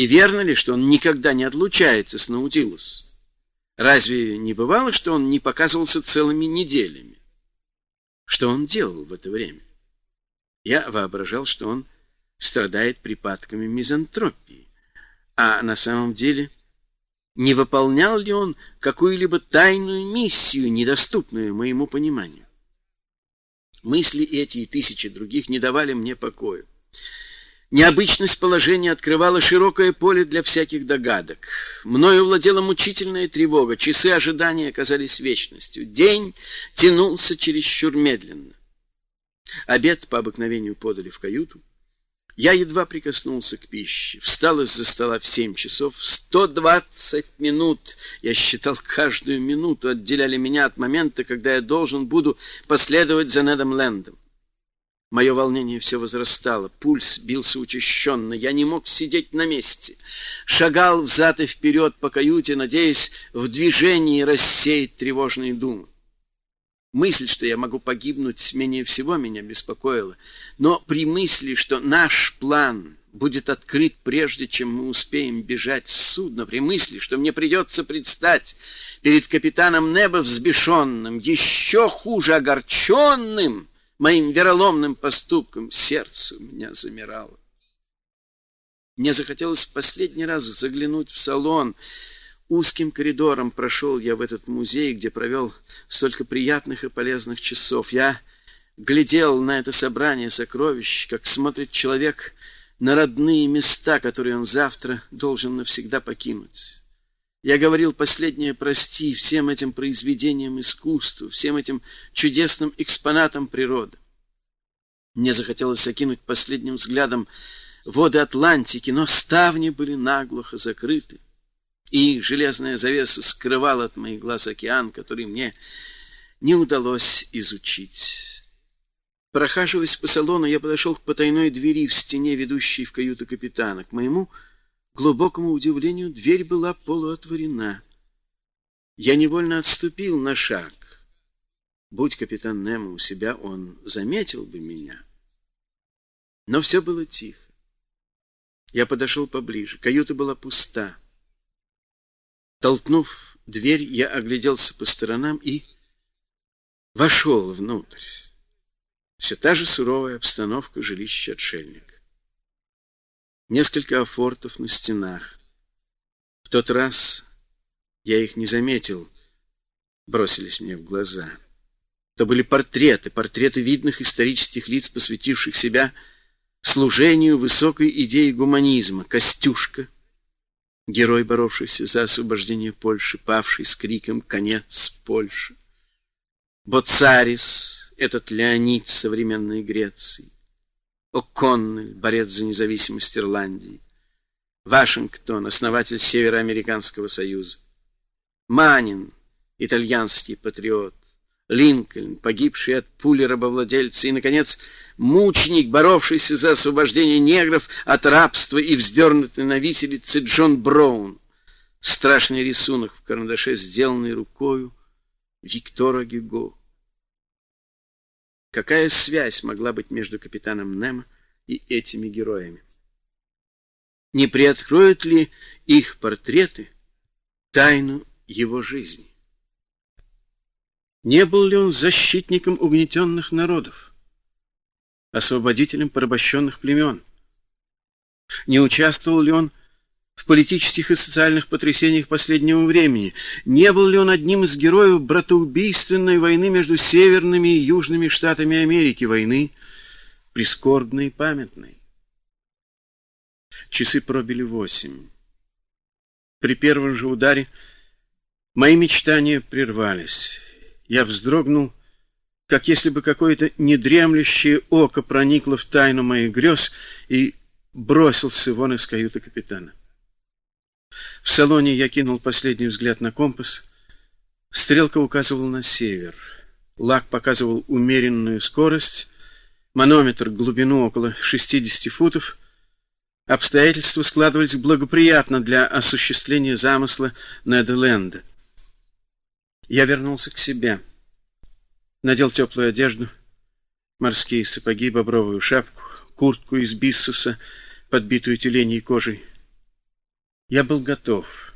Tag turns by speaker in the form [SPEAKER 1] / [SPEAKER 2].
[SPEAKER 1] И верно ли, что он никогда не отлучается с Наутилус? Разве не бывало, что он не показывался целыми неделями? Что он делал в это время? Я воображал, что он страдает припадками мизантропии. А на самом деле не выполнял ли он какую-либо тайную миссию, недоступную моему пониманию? Мысли эти и тысячи других не давали мне покоя. Необычность положения открывала широкое поле для всяких догадок. Мною владела мучительная тревога, часы ожидания оказались вечностью. День тянулся чересчур медленно. Обед по обыкновению подали в каюту. Я едва прикоснулся к пище. Встал из-за стола в семь часов. Сто двадцать минут, я считал, каждую минуту отделяли меня от момента, когда я должен буду последовать за Недом Лэндом. Мое волнение все возрастало, пульс бился учащенно, я не мог сидеть на месте. Шагал взад и вперед по каюте, надеясь в движении рассеять тревожные думы. Мысль, что я могу погибнуть, менее всего меня беспокоила. Но при мысли, что наш план будет открыт прежде, чем мы успеем бежать с судна, при мысли, что мне придется предстать перед капитаном Неба взбешенным, еще хуже огорченным, моим вероломным поступком сердце у меня замирало. Мне захотелось в последний раз заглянуть в салон. Узким коридором прошел я в этот музей, где провел столько приятных и полезных часов. Я глядел на это собрание сокровищ, как смотрит человек на родные места, которые он завтра должен навсегда покинуть. Я говорил последнее «прости» всем этим произведениям искусства, всем этим чудесным экспонатам природы. Мне захотелось окинуть последним взглядом воды Атлантики, но ставни были наглухо закрыты, и железная завеса скрывала от моих глаз океан, который мне не удалось изучить. Прохаживаясь по салону, я подошел к потайной двери в стене, ведущей в каюту капитана. К моему глубокому удивлению, дверь была полуотворена. Я невольно отступил на шаг. Будь капитан Немо у себя, он заметил бы меня. Но все было тихо. Я подошел поближе. Каюта была пуста. Толкнув дверь, я огляделся по сторонам и вошел внутрь. Все та же суровая обстановка жилища отшельника несколько афортов на стенах. В тот раз я их не заметил, бросились мне в глаза. То были портреты, портреты видных исторических лиц, посвятивших себя служению высокой идеи гуманизма. Костюшка, герой, боровшийся за освобождение Польши, павший с криком «Конец Польши!» Боцарис, этот Леонид современной Греции. О'Коннель, борец за независимость Ирландии, Вашингтон, основатель Североамериканского союза, Манин, итальянский патриот, Линкольн, погибший от пули рабовладельца, и, наконец, мученик, боровшийся за освобождение негров от рабства и вздернутый на виселице Джон Браун. Страшный рисунок в карандаше, сделанный рукою Виктора Гюго. Какая связь могла быть между капитаном Немо и этими героями? Не приоткроют ли их портреты тайну его жизни? Не был ли он защитником угнетенных народов, освободителем порабощенных племен? Не участвовал ли он в политических и социальных потрясениях последнего времени? Не был ли он одним из героев братоубийственной войны между северными и южными штатами Америки, войны прискорбной и памятной? Часы пробили восемь. При первом же ударе мои мечтания прервались. Я вздрогнул, как если бы какое-то недремлющее око проникло в тайну моих грез и бросился вон из каюты капитана. В салоне я кинул последний взгляд на компас. Стрелка указывала на север. Лак показывал умеренную скорость, манометр глубину около 60 футов. Обстоятельства складывались благоприятно для осуществления замысла Неделенда. Я вернулся к себе. Надел теплую одежду, морские сапоги, бобровую шапку, куртку из биссуса, подбитую тюленей кожей. Я был готов